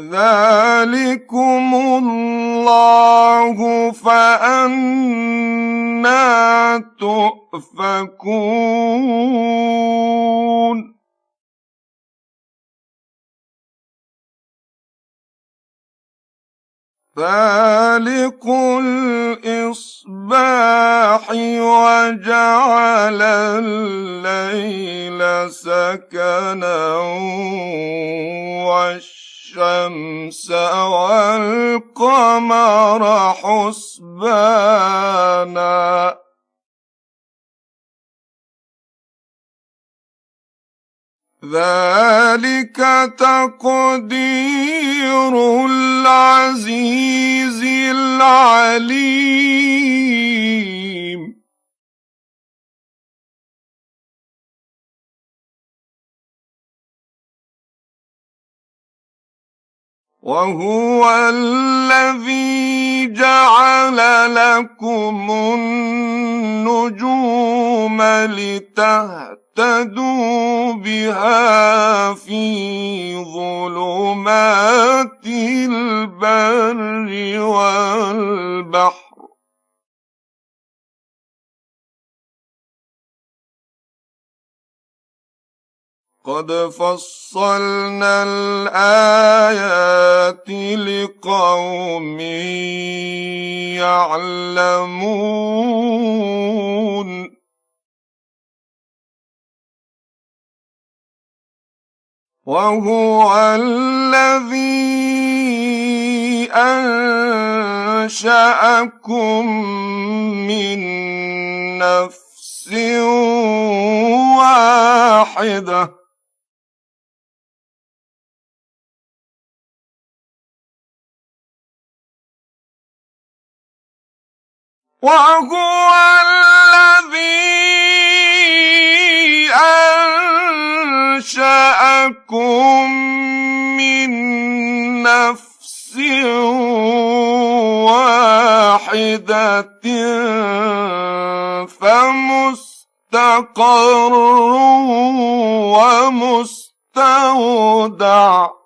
ذلكم الله فأنا تؤفكون فالق الإصباح وجعل الليل سكنا الشمس والقمر حسبانا. ذلك تقدير العزيز العليم. وهو الذي جعل لكم النجوم لتهتدوا بها في ظلمات البر والبحر. قد فصلنا الآيات لقوم يعلمون. وهو الذي أنشأكم من نفس واحدة. وهو الذي أنشأكم من نفس واحدة فمستقر ومستودع.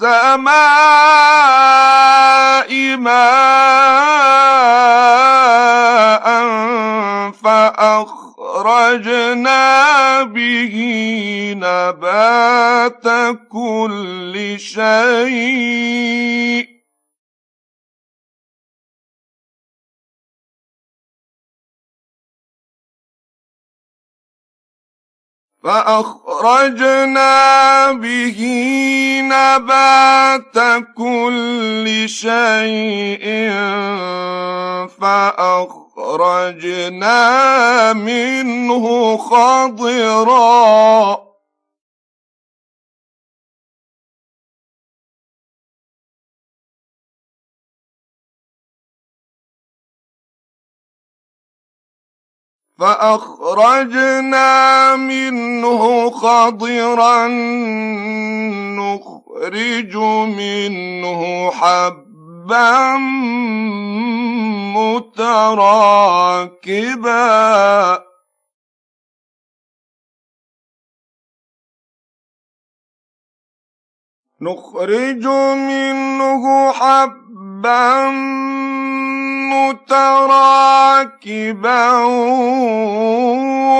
السماء ماء فأخرجنا به نبات كل شيء. فأخرجنا به نبات كل شيء فأخرجنا منه خضراً. فأخرجنا منه خضرا نخرج منه حبا متراكبا. نخرج منه حبا متراكبا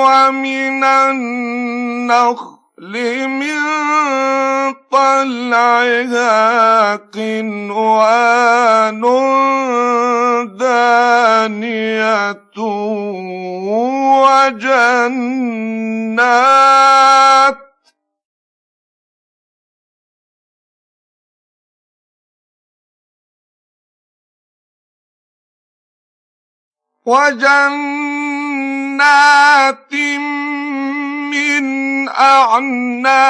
ومن النخل من طلعها قنوان دانية وجنات وجنات من أعناب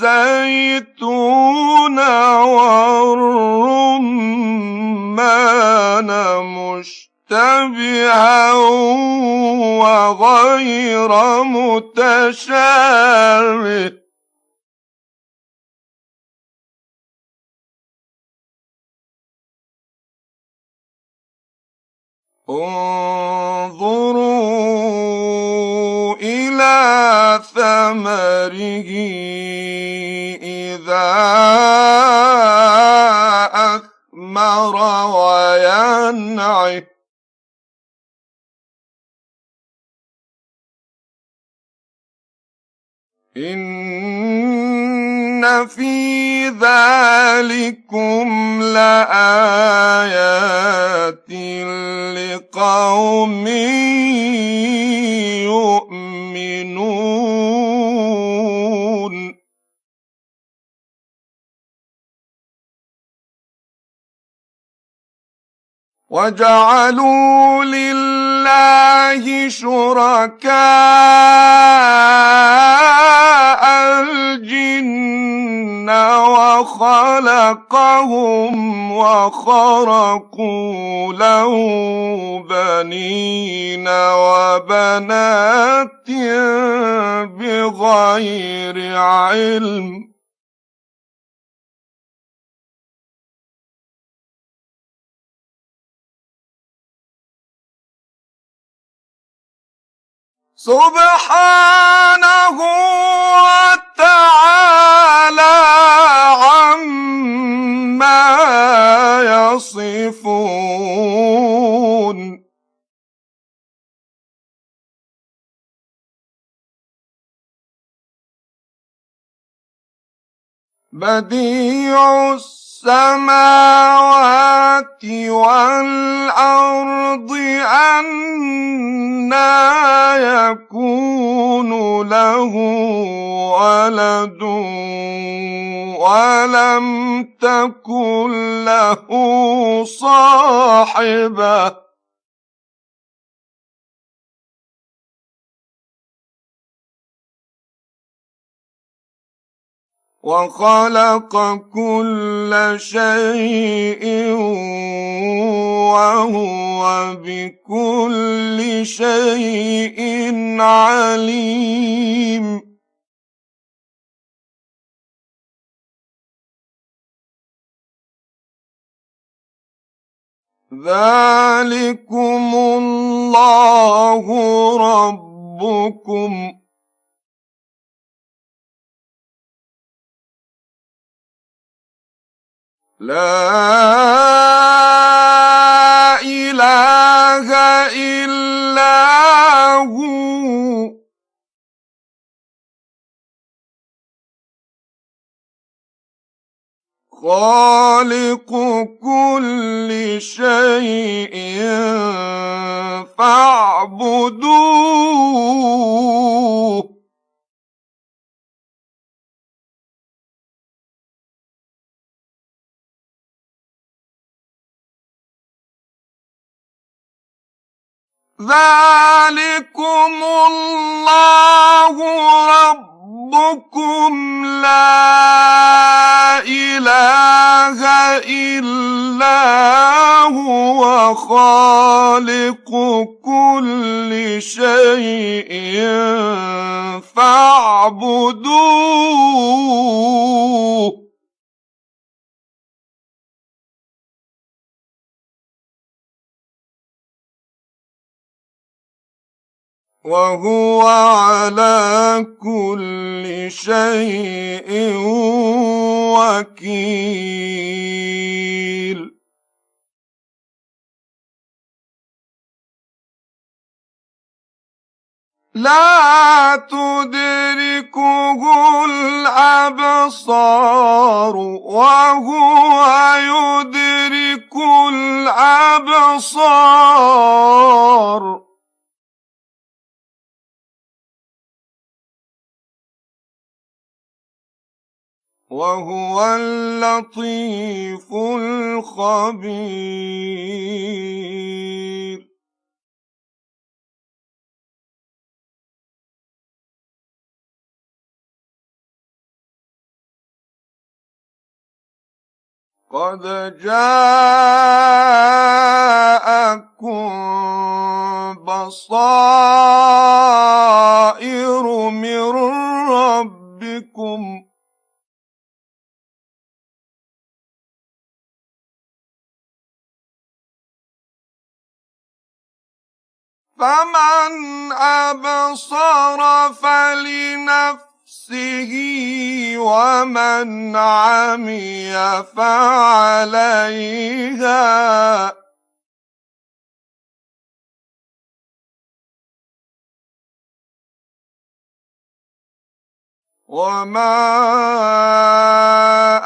والزيتون والرمان مشتبها وغير متشابه انظروا إلى ثمره إذا أثمر وينعه إن في ذلكم لآيات لقوم وجعلوا لله شركاء الجن وخلقهم وخرقوا له بنين وبنات بغير علم سبحانه وتعالى عما يصفون. بديع والأرض أنا يكون له ولد ولم تكن له صاحبة. وخلق كل شيء وهو بكل شيء عليم. ذلكم الله ربكم. لا إله إلا هو. خالق كل شيء فاعبدوه. ذلكم الله ربكم لا إله إلا هو خالق كل شيء فاعبدوه وهو على كل شيء وكيل. لا تدركه الأبصار وهو يدرك الأبصار. وهو اللطيف الخبير. قد جاءكم بصائر من ربكم فمن أبصر فلنفسه ومن عمي فعليها. وما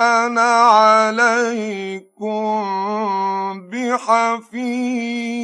أنا عليكم بحفيظ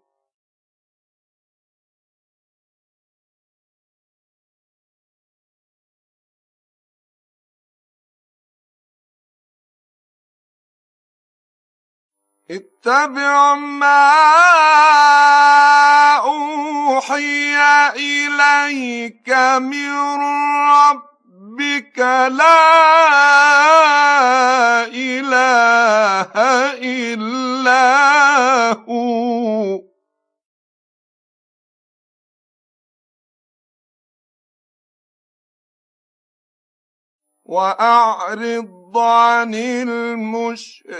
اتبع ما أوحي إليك من ربك لا إله إلا هو. وأعرض عن المشركين.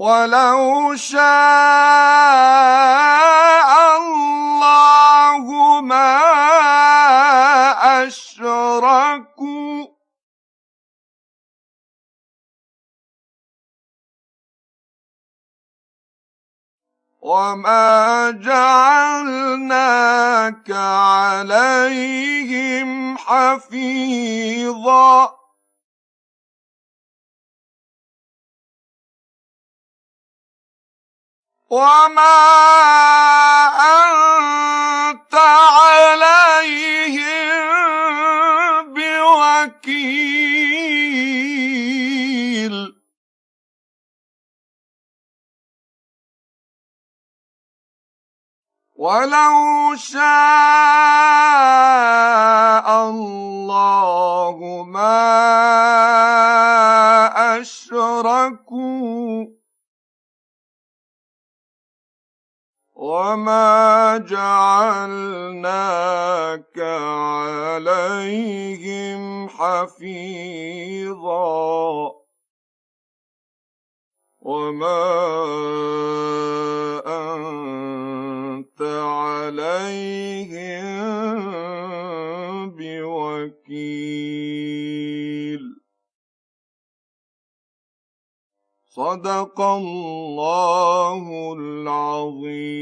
ولو شاء الله ما أشركوا وما جعلناك عليهم حفيظا وما انت عليهم بوكيل ولو شاء الله ما أشركوا وما جعلناك عليهم حفيظا وما صدق الله العظيم.